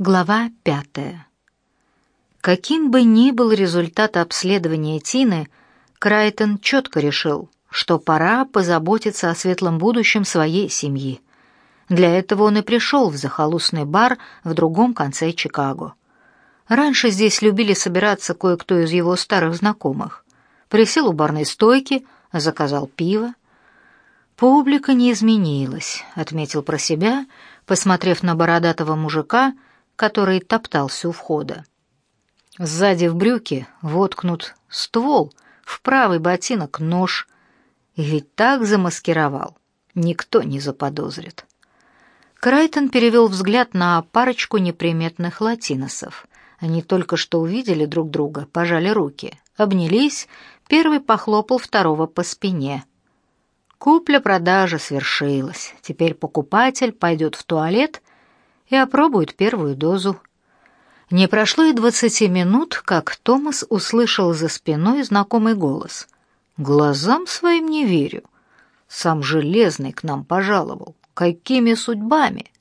Глава пятая. Каким бы ни был результат обследования Тины, Крайтон четко решил, что пора позаботиться о светлом будущем своей семьи. Для этого он и пришел в захолустный бар в другом конце Чикаго. Раньше здесь любили собираться кое-кто из его старых знакомых. Присел у барной стойки, заказал пиво. Публика не изменилась, отметил про себя, посмотрев на бородатого мужика — который топтался у входа. Сзади в брюки воткнут ствол, в правый ботинок нож. И ведь так замаскировал, никто не заподозрит. Крайтон перевел взгляд на парочку неприметных латиносов. Они только что увидели друг друга, пожали руки, обнялись, первый похлопал второго по спине. Купля-продажа свершилась. Теперь покупатель пойдет в туалет и опробует первую дозу. Не прошло и двадцати минут, как Томас услышал за спиной знакомый голос. «Глазам своим не верю. Сам Железный к нам пожаловал. Какими судьбами?»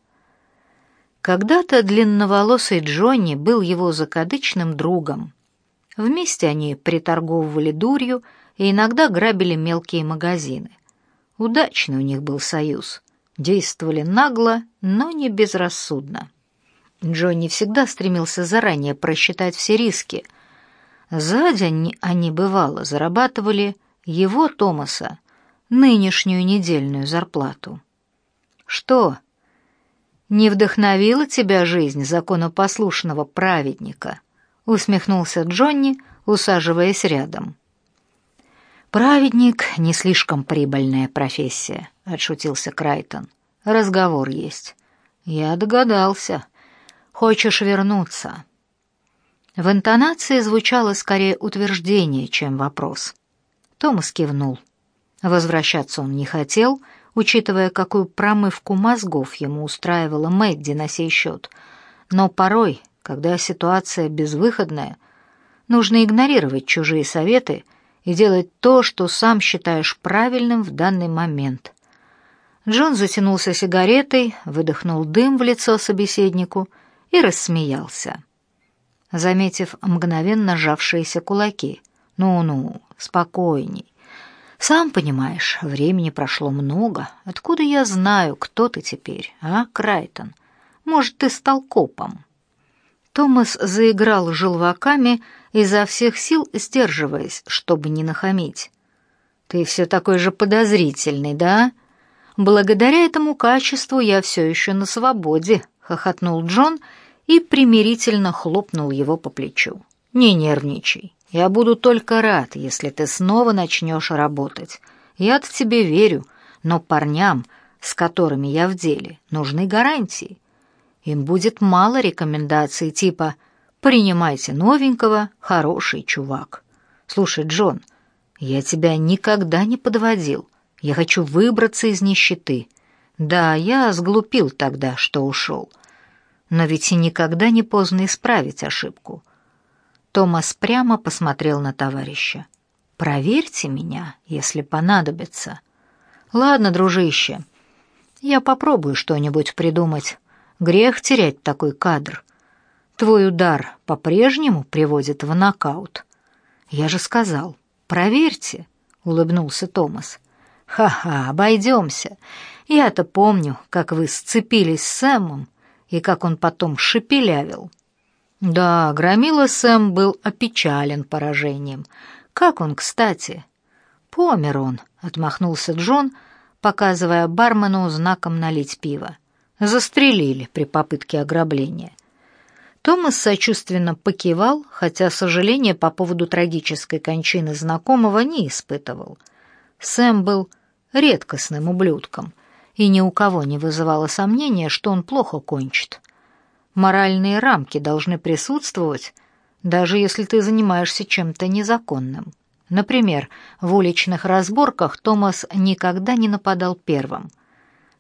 Когда-то длинноволосый Джонни был его закадычным другом. Вместе они приторговывали дурью и иногда грабили мелкие магазины. Удачный у них был союз действовали нагло, но не безрассудно. Джонни всегда стремился заранее просчитать все риски. За день они, бывало, зарабатывали его, Томаса, нынешнюю недельную зарплату. «Что, не вдохновила тебя жизнь законопослушного праведника?» — усмехнулся Джонни, усаживаясь рядом. «Праведник — не слишком прибыльная профессия», — отшутился Крайтон. «Разговор есть». «Я догадался. Хочешь вернуться?» В интонации звучало скорее утверждение, чем вопрос. Томас кивнул. Возвращаться он не хотел, учитывая, какую промывку мозгов ему устраивала Мэдди на сей счет. Но порой, когда ситуация безвыходная, нужно игнорировать чужие советы — и делать то, что сам считаешь правильным в данный момент. Джон затянулся сигаретой, выдохнул дым в лицо собеседнику и рассмеялся, заметив мгновенно сжавшиеся кулаки. «Ну-ну, спокойней. Сам понимаешь, времени прошло много. Откуда я знаю, кто ты теперь, а, Крайтон? Может, ты стал копом?» Томас заиграл желваками, изо всех сил сдерживаясь, чтобы не нахамить. «Ты все такой же подозрительный, да? Благодаря этому качеству я все еще на свободе», — хохотнул Джон и примирительно хлопнул его по плечу. «Не нервничай. Я буду только рад, если ты снова начнешь работать. Я-то тебе верю, но парням, с которыми я в деле, нужны гарантии. Им будет мало рекомендаций типа «принимайте новенького, хороший чувак». Слушай, Джон, я тебя никогда не подводил. Я хочу выбраться из нищеты. Да, я сглупил тогда, что ушел. Но ведь и никогда не поздно исправить ошибку. Томас прямо посмотрел на товарища. «Проверьте меня, если понадобится». «Ладно, дружище, я попробую что-нибудь придумать. Грех терять такой кадр. Твой удар по-прежнему приводит в нокаут. Я же сказал, проверьте, улыбнулся Томас. Ха-ха, обойдемся. Я-то помню, как вы сцепились с Сэмом и как он потом шепелявил. Да, громила Сэм был опечален поражением. Как он, кстати? Помер он, отмахнулся Джон, показывая бармену знаком налить пиво застрелили при попытке ограбления. Томас сочувственно покивал, хотя сожаления по поводу трагической кончины знакомого не испытывал. Сэм был редкостным ублюдком, и ни у кого не вызывало сомнения, что он плохо кончит. Моральные рамки должны присутствовать, даже если ты занимаешься чем-то незаконным. Например, в уличных разборках Томас никогда не нападал первым.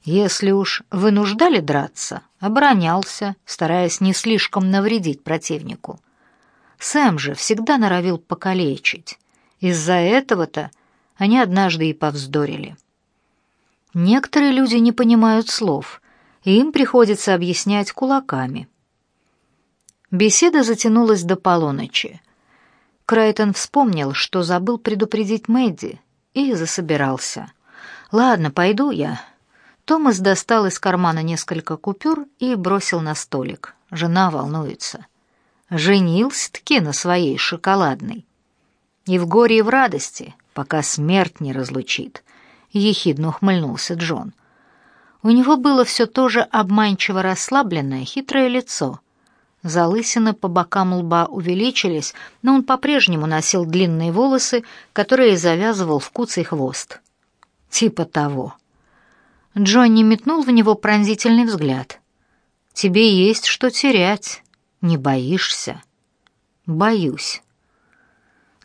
Если уж вынуждали драться, оборонялся, стараясь не слишком навредить противнику. Сэм же всегда норовил покалечить. Из-за этого-то они однажды и повздорили. Некоторые люди не понимают слов, и им приходится объяснять кулаками. Беседа затянулась до полуночи. Крайтон вспомнил, что забыл предупредить Мэдди, и засобирался. «Ладно, пойду я». Томас достал из кармана несколько купюр и бросил на столик. Жена волнуется. Женился-таки на своей шоколадной. И в горе, и в радости, пока смерть не разлучит. Ехидно ухмыльнулся Джон. У него было все то же обманчиво расслабленное, хитрое лицо. Залысины по бокам лба увеличились, но он по-прежнему носил длинные волосы, которые завязывал в куцый хвост. Типа того. Джонни метнул в него пронзительный взгляд. «Тебе есть что терять. Не боишься?» «Боюсь».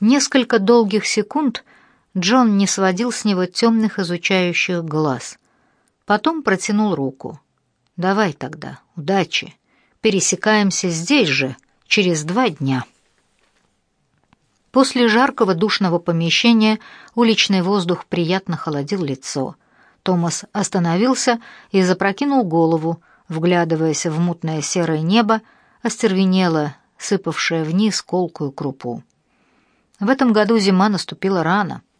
Несколько долгих секунд Джон не сводил с него темных изучающих глаз. Потом протянул руку. «Давай тогда, удачи. Пересекаемся здесь же, через два дня». После жаркого душного помещения уличный воздух приятно холодил лицо. Томас остановился и запрокинул голову, вглядываясь в мутное серое небо, остервенело, сыпавшее вниз колкую крупу. В этом году зима наступила рано —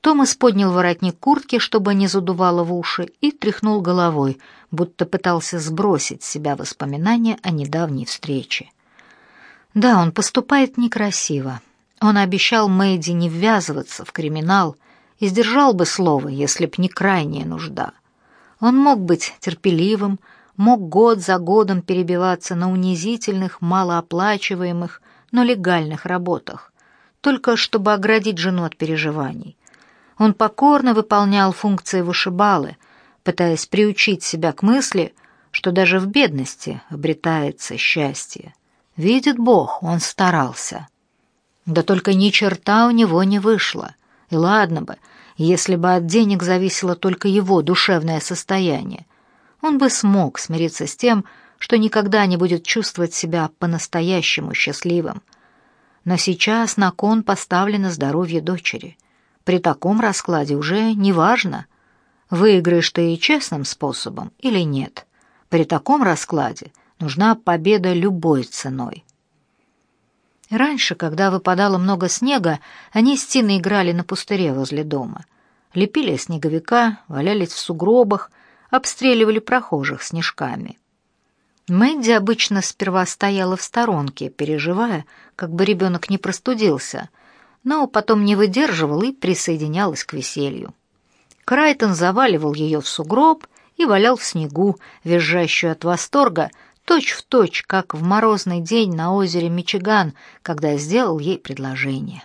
Томас поднял воротник куртки, чтобы не задувало в уши, и тряхнул головой, будто пытался сбросить с себя воспоминания о недавней встрече. Да, он поступает некрасиво. Он обещал Мэйди не ввязываться в криминал и сдержал бы слово, если б не крайняя нужда. Он мог быть терпеливым, мог год за годом перебиваться на унизительных, малооплачиваемых, но легальных работах, только чтобы оградить жену от переживаний. Он покорно выполнял функции вышибалы, пытаясь приучить себя к мысли, что даже в бедности обретается счастье. Видит Бог, он старался. Да только ни черта у него не вышло. И ладно бы, если бы от денег зависело только его душевное состояние. Он бы смог смириться с тем, что никогда не будет чувствовать себя по-настоящему счастливым. Но сейчас на кон поставлено здоровье дочери — при таком раскладе уже не важно, выиграешь ты и честным способом или нет. При таком раскладе нужна победа любой ценой. Раньше, когда выпадало много снега, они с Тиной играли на пустыре возле дома. Лепили снеговика, валялись в сугробах, обстреливали прохожих снежками. Мэдди обычно сперва стояла в сторонке, переживая, как бы ребенок не простудился, но потом не выдерживал и присоединялась к веселью. Крайтон заваливал ее в сугроб и валял в снегу, визжащую от восторга, точь-в-точь, точь, как в морозный день на озере Мичиган, когда сделал ей предложение.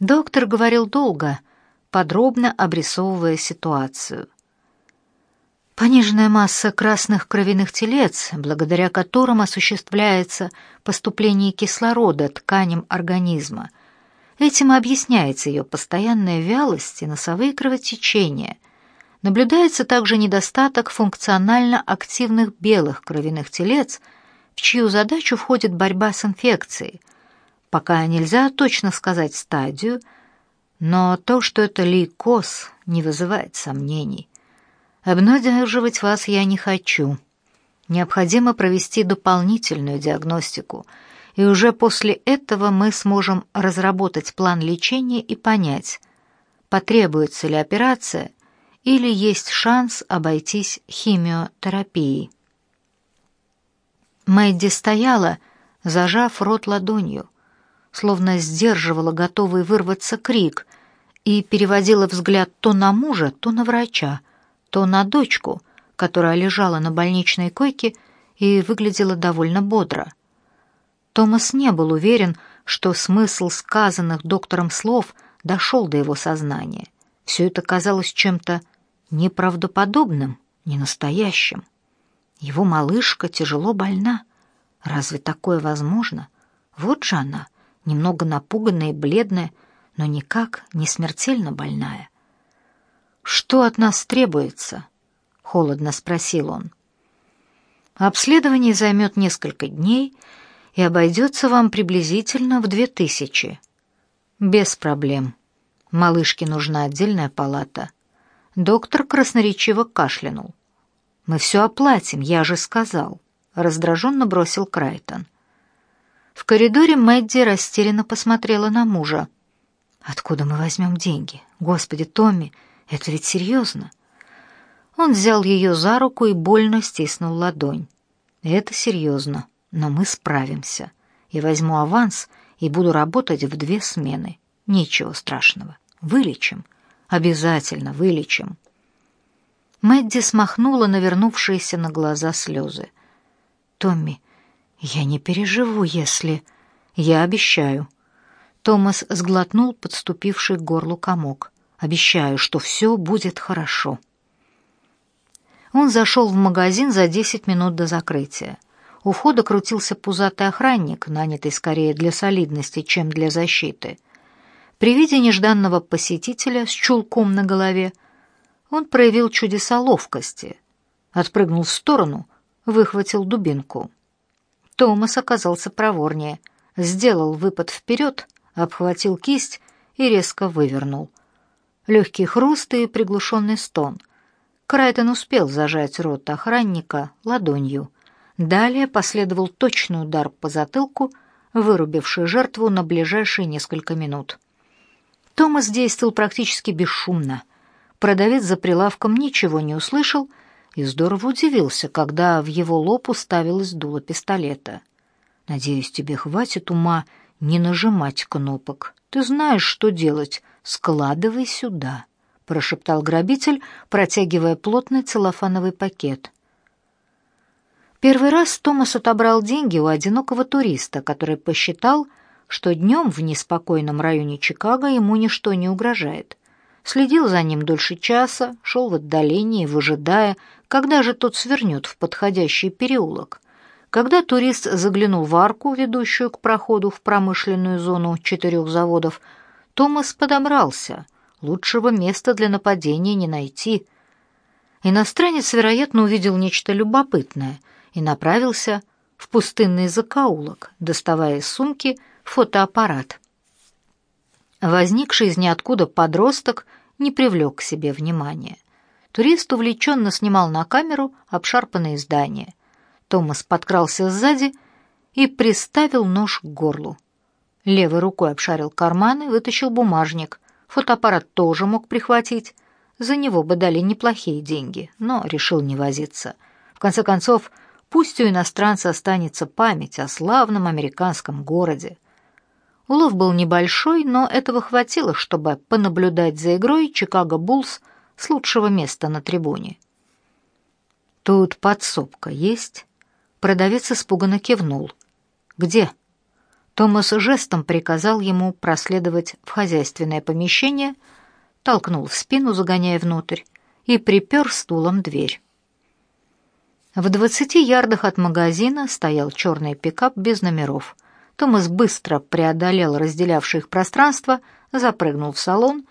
Доктор говорил долго, подробно обрисовывая ситуацию. Пониженная масса красных кровяных телец, благодаря которым осуществляется поступление кислорода тканям организма. Этим объясняется ее постоянная вялость и носовые кровотечения. Наблюдается также недостаток функционально активных белых кровяных телец, в чью задачу входит борьба с инфекцией. Пока нельзя точно сказать стадию, но то, что это лейкоз, не вызывает сомнений. Обнадеживать вас я не хочу. Необходимо провести дополнительную диагностику, и уже после этого мы сможем разработать план лечения и понять, потребуется ли операция или есть шанс обойтись химиотерапией. Мэдди стояла, зажав рот ладонью, словно сдерживала готовый вырваться крик и переводила взгляд то на мужа, то на врача — то на дочку, которая лежала на больничной койке и выглядела довольно бодро. Томас не был уверен, что смысл сказанных доктором слов дошел до его сознания. Все это казалось чем-то неправдоподобным, ненастоящим. Его малышка тяжело больна. Разве такое возможно? Вот же она, немного напуганная и бледная, но никак не смертельно больная. «Что от нас требуется?» — холодно спросил он. «Обследование займет несколько дней и обойдется вам приблизительно в две тысячи». «Без проблем. Малышке нужна отдельная палата». Доктор красноречиво кашлянул. «Мы все оплатим, я же сказал». раздраженно бросил Крайтон. В коридоре Мэдди растерянно посмотрела на мужа. Откуда мы возьмем деньги? Господи, Томми, это ведь серьезно. Он взял ее за руку и больно стиснул ладонь. Это серьезно, но мы справимся. Я возьму аванс и буду работать в две смены. Ничего страшного. Вылечим. Обязательно вылечим. Мэдди смахнула навернувшиеся на глаза слезы. «Томми, я не переживу, если...» «Я обещаю». Томас сглотнул подступивший к горлу комок. «Обещаю, что все будет хорошо». Он зашел в магазин за десять минут до закрытия. У входа крутился пузатый охранник, нанятый скорее для солидности, чем для защиты. При виде нежданного посетителя с чулком на голове он проявил чудеса ловкости. Отпрыгнул в сторону, выхватил дубинку. Томас оказался проворнее. Сделал выпад вперед, обхватил кисть и резко вывернул. Легкий хруст и приглушенный стон. Крайтон успел зажать рот охранника ладонью. Далее последовал точный удар по затылку, вырубивший жертву на ближайшие несколько минут. Томас действовал практически бесшумно — Продавец за прилавком ничего не услышал и здорово удивился, когда в его лоб уставилось дуло пистолета. «Надеюсь, тебе хватит ума не нажимать кнопок. Ты знаешь, что делать. Складывай сюда», — прошептал грабитель, протягивая плотный целлофановый пакет. Первый раз Томас отобрал деньги у одинокого туриста, который посчитал, что днем в неспокойном районе Чикаго ему ничто не угрожает следил за ним дольше часа, шел в отдалении, выжидая, когда же тот свернет в подходящий переулок. Когда турист заглянул в арку, ведущую к проходу в промышленную зону четырех заводов, Томас подобрался. Лучшего места для нападения не найти. Иностранец, вероятно, увидел нечто любопытное и направился в пустынный закоулок, доставая из сумки фотоаппарат. Возникший из ниоткуда подросток не привлек к себе внимания. Турист увлеченно снимал на камеру обшарпанные здания. Томас подкрался сзади и приставил нож к горлу. Левой рукой обшарил карманы, вытащил бумажник. Фотоаппарат тоже мог прихватить. За него бы дали неплохие деньги, но решил не возиться. В конце концов, пусть у иностранца останется память о славном американском городе. Улов был небольшой, но этого хватило, чтобы понаблюдать за игрой Чикаго Буллс с лучшего места на трибуне. «Тут подсобка есть?» Продавец испуганно кивнул. «Где?» Томас жестом приказал ему проследовать в хозяйственное помещение, толкнул в спину, загоняя внутрь, и припер стулом дверь. В двадцати ярдах от магазина стоял черный пикап без номеров — Томас быстро преодолел разделявшее их пространство, запрыгнул в салон,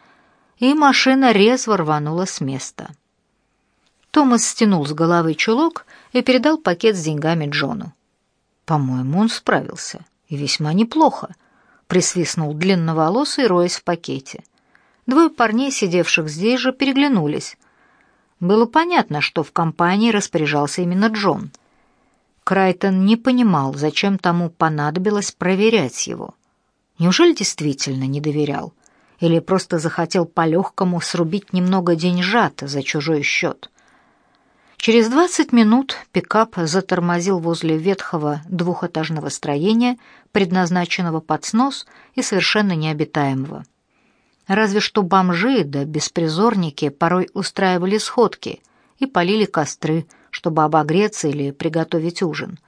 и машина резво рванула с места. Томас стянул с головы чулок и передал пакет с деньгами Джону. «По-моему, он справился. И весьма неплохо», — присвистнул длинноволосый, роясь в пакете. Двое парней, сидевших здесь же, переглянулись. Было понятно, что в компании распоряжался именно Джон — Крайтон не понимал, зачем тому понадобилось проверять его. Неужели действительно не доверял? Или просто захотел по-легкому срубить немного деньжат за чужой счет? Через двадцать минут пикап затормозил возле ветхого двухэтажного строения, предназначенного под снос и совершенно необитаемого. Разве что бомжи да беспризорники порой устраивали сходки и полили костры, чтобы обогреться или приготовить ужин.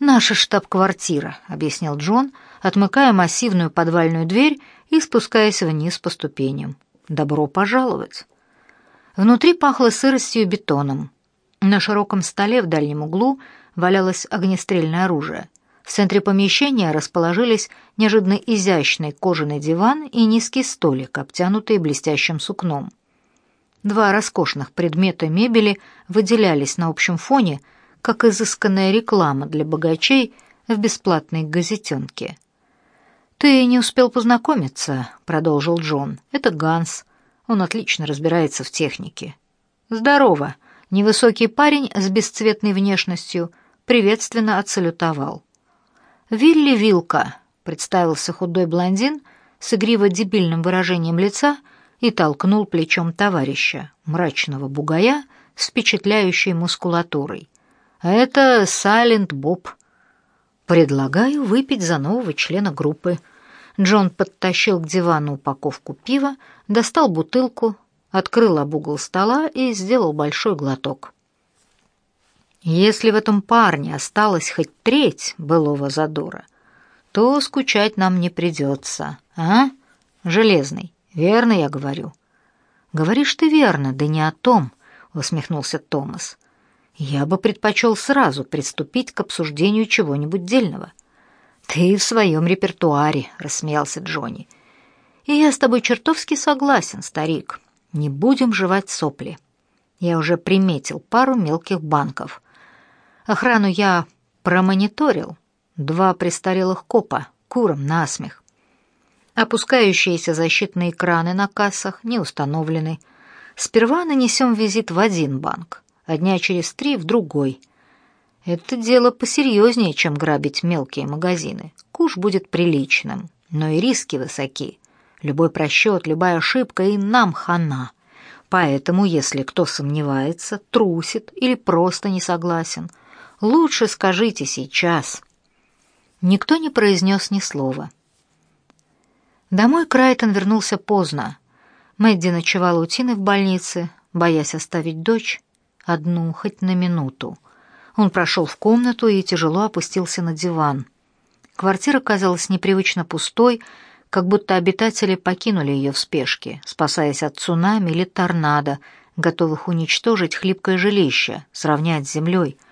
«Наша штаб-квартира», — объяснил Джон, отмыкая массивную подвальную дверь и спускаясь вниз по ступеням. «Добро пожаловать». Внутри пахло сыростью и бетоном. На широком столе в дальнем углу валялось огнестрельное оружие. В центре помещения расположились неожиданно изящный кожаный диван и низкий столик, обтянутый блестящим сукном. Два роскошных предмета мебели выделялись на общем фоне, как изысканная реклама для богачей в бесплатной газетенке. «Ты не успел познакомиться», — продолжил Джон. «Это Ганс. Он отлично разбирается в технике». «Здорово!» Невысокий парень с бесцветной внешностью приветственно отсалютовал. «Вилли Вилка», — представился худой блондин с игриво-дебильным выражением лица и толкнул плечом товарища, мрачного бугая с впечатляющей мускулатурой. «Это Сайлент Боб. Предлагаю выпить за нового члена группы». Джон подтащил к дивану упаковку пива, достал бутылку, открыл об угол стола и сделал большой глоток. Если в этом парне осталась хоть треть былого задора, то скучать нам не придется, а, Железный? Верно я говорю. Говоришь ты верно, да не о том, усмехнулся Томас. Я бы предпочел сразу приступить к обсуждению чего-нибудь дельного. Ты в своем репертуаре, рассмеялся Джонни. И я с тобой чертовски согласен, старик. Не будем жевать сопли. Я уже приметил пару мелких банков. Охрану я промониторил. Два престарелых копа, куром насмех. Опускающиеся защитные экраны на кассах не установлены. Сперва нанесем визит в один банк, а дня через три в другой. Это дело посерьезнее, чем грабить мелкие магазины. Куш будет приличным, но и риски высоки. Любой просчет, любая ошибка и нам хана. Поэтому, если кто сомневается, трусит или просто не согласен, Лучше скажите сейчас». Никто не произнес ни слова. Домой Крайтон вернулся поздно. Мэдди ночевала у Тины в больнице, боясь оставить дочь одну хоть на минуту. Он прошел в комнату и тяжело опустился на диван. Квартира казалась непривычно пустой, как будто обитатели покинули ее в спешке, спасаясь от цунами или торнадо, готовых уничтожить хлипкое жилище, сравнять с землей —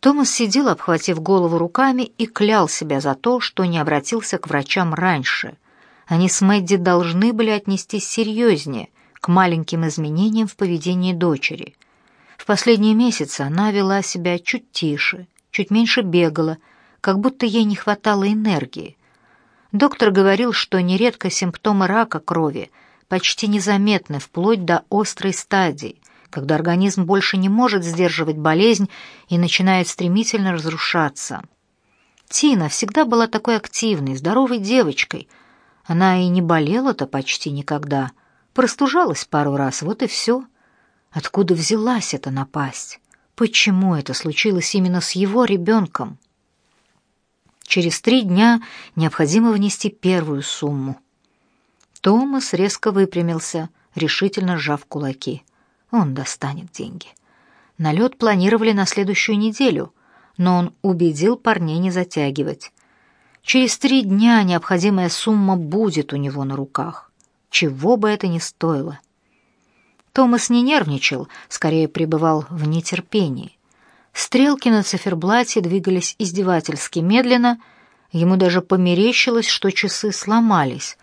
Томас сидел, обхватив голову руками, и клял себя за то, что не обратился к врачам раньше. Они с Мэдди должны были отнестись серьезнее к маленьким изменениям в поведении дочери. В последние месяцы она вела себя чуть тише, чуть меньше бегала, как будто ей не хватало энергии. Доктор говорил, что нередко симптомы рака крови почти незаметны вплоть до острой стадии, когда организм больше не может сдерживать болезнь и начинает стремительно разрушаться. Тина всегда была такой активной, здоровой девочкой. Она и не болела-то почти никогда. Простужалась пару раз, вот и все. Откуда взялась эта напасть? Почему это случилось именно с его ребенком? Через три дня необходимо внести первую сумму. Томас резко выпрямился, решительно сжав кулаки. Он достанет деньги. Налет планировали на следующую неделю, но он убедил парней не затягивать. Через три дня необходимая сумма будет у него на руках, чего бы это ни стоило. Томас не нервничал, скорее пребывал в нетерпении. Стрелки на циферблате двигались издевательски медленно, ему даже померещилось, что часы сломались.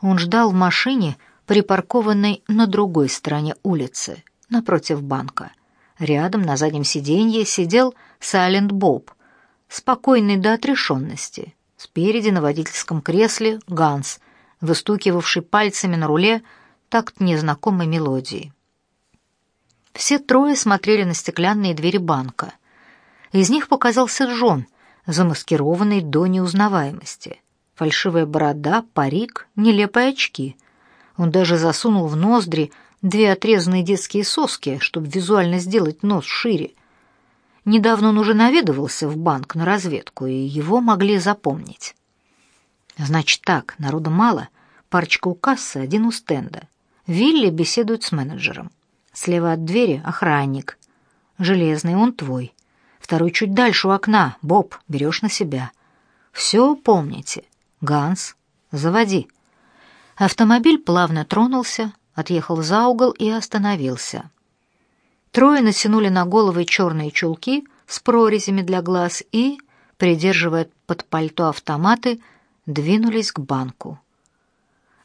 Он ждал в машине, припаркованной на другой стороне улицы, напротив банка. Рядом на заднем сиденье сидел Сайлент Боб, спокойный до отрешенности. Спереди на водительском кресле Ганс, выстукивавший пальцами на руле такт незнакомой мелодии. Все трое смотрели на стеклянные двери банка. Из них показался Джон, замаскированный до неузнаваемости. Фальшивая борода, парик, нелепые очки — он даже засунул в ноздри две отрезанные детские соски, чтобы визуально сделать нос шире. Недавно он уже наведывался в банк на разведку, и его могли запомнить. Значит так, народу мало, парочка у кассы, один у стенда. Вилли беседует с менеджером. Слева от двери охранник. Железный, он твой. Второй чуть дальше у окна. Боб, берешь на себя. Все помните. Ганс, заводи. Автомобиль плавно тронулся, отъехал за угол и остановился. Трое натянули на головы черные чулки с прорезями для глаз и, придерживая под пальто автоматы, двинулись к банку.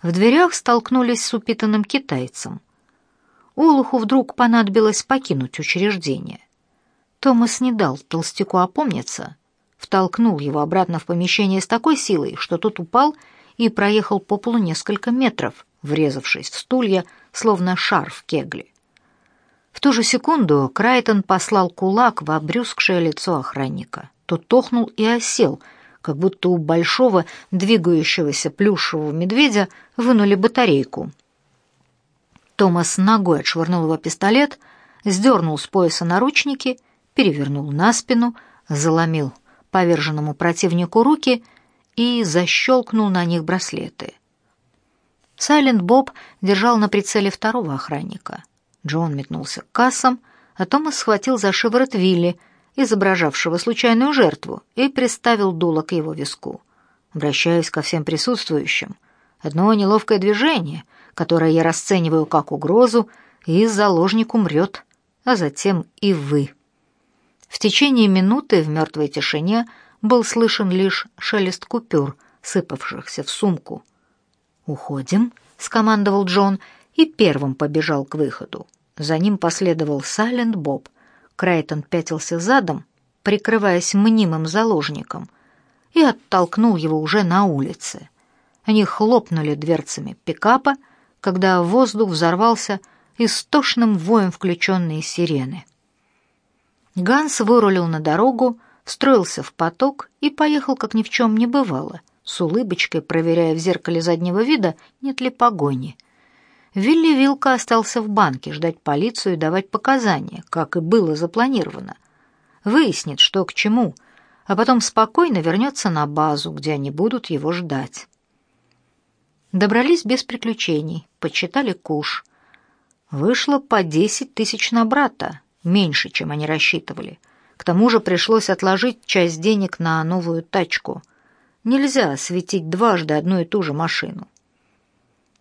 В дверях столкнулись с упитанным китайцем. Олуху вдруг понадобилось покинуть учреждение. Томас не дал толстяку опомниться, втолкнул его обратно в помещение с такой силой, что тот упал и проехал по полу несколько метров, врезавшись в стулья, словно шар в кегли. В ту же секунду Крайтон послал кулак в обрюзгшее лицо охранника. Тот тохнул и осел, как будто у большого двигающегося плюшевого медведя вынули батарейку. Томас ногой отшвырнул его пистолет, сдернул с пояса наручники, перевернул на спину, заломил поверженному противнику руки и защелкнул на них браслеты. Сайлент Боб держал на прицеле второго охранника. Джон метнулся к кассам, а Томас схватил за шиворот Вилли, изображавшего случайную жертву, и приставил дуло к его виску. Обращаюсь ко всем присутствующим. Одно неловкое движение, которое я расцениваю как угрозу, и заложник умрет, а затем и вы. В течение минуты в мертвой тишине был слышен лишь шелест купюр, сыпавшихся в сумку. «Уходим», — скомандовал Джон и первым побежал к выходу. За ним последовал Сайлент Боб. Крайтон пятился задом, прикрываясь мнимым заложником, и оттолкнул его уже на улице. Они хлопнули дверцами пикапа, когда воздух взорвался истошным воем включенные сирены. Ганс вырулил на дорогу, встроился в поток и поехал, как ни в чем не бывало, с улыбочкой проверяя в зеркале заднего вида, нет ли погони. Вилли Вилка остался в банке ждать полицию и давать показания, как и было запланировано. Выяснит, что к чему, а потом спокойно вернется на базу, где они будут его ждать. Добрались без приключений, подсчитали куш. Вышло по десять тысяч на брата, меньше, чем они рассчитывали. К тому же пришлось отложить часть денег на новую тачку. Нельзя светить дважды одну и ту же машину.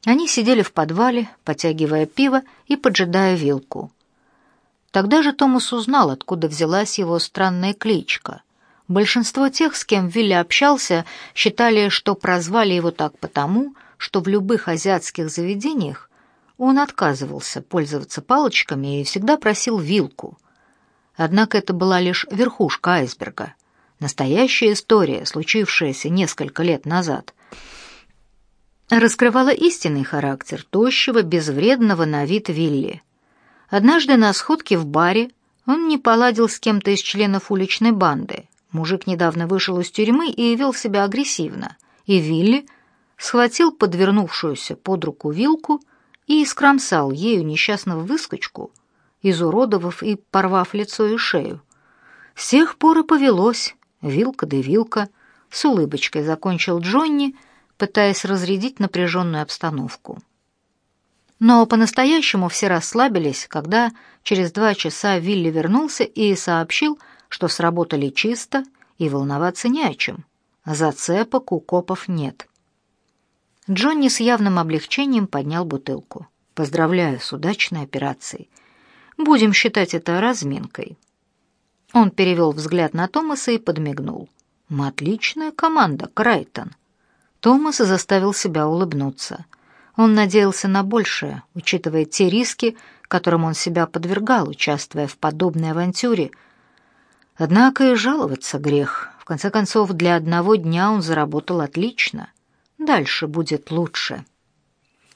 Они сидели в подвале, потягивая пиво и поджидая вилку. Тогда же Томас узнал, откуда взялась его странная кличка. Большинство тех, с кем Вилли общался, считали, что прозвали его так потому, что в любых азиатских заведениях он отказывался пользоваться палочками и всегда просил вилку. Однако это была лишь верхушка айсберга. Настоящая история, случившаяся несколько лет назад, раскрывала истинный характер тощего, безвредного на вид Вилли. Однажды на сходке в баре он не поладил с кем-то из членов уличной банды. Мужик недавно вышел из тюрьмы и вел себя агрессивно, и Вилли схватил подвернувшуюся под руку вилку и искромсал ею несчастного выскочку, изуродовав и порвав лицо и шею. С тех пор и повелось, вилка да вилка, с улыбочкой закончил Джонни, пытаясь разрядить напряженную обстановку. Но по-настоящему все расслабились, когда через два часа Вилли вернулся и сообщил, что сработали чисто и волноваться не о чем. Зацепок у копов нет. Джонни с явным облегчением поднял бутылку. «Поздравляю с удачной операцией. Будем считать это разминкой». Он перевел взгляд на Томаса и подмигнул. «Мы отличная команда, Крайтон». Томас заставил себя улыбнуться. Он надеялся на большее, учитывая те риски, которым он себя подвергал, участвуя в подобной авантюре. Однако и жаловаться грех. В конце концов, для одного дня он заработал отлично — Дальше будет лучше.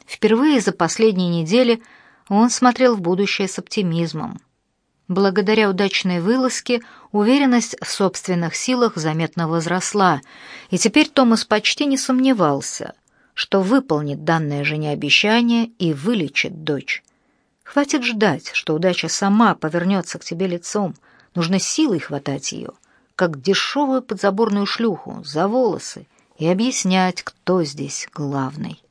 Впервые за последние недели он смотрел в будущее с оптимизмом. Благодаря удачной вылазке уверенность в собственных силах заметно возросла, и теперь Томас почти не сомневался, что выполнит данное жене обещание и вылечит дочь. Хватит ждать, что удача сама повернется к тебе лицом. Нужно силой хватать ее, как дешевую подзаборную шлюху, за волосы и объяснять, кто здесь главный.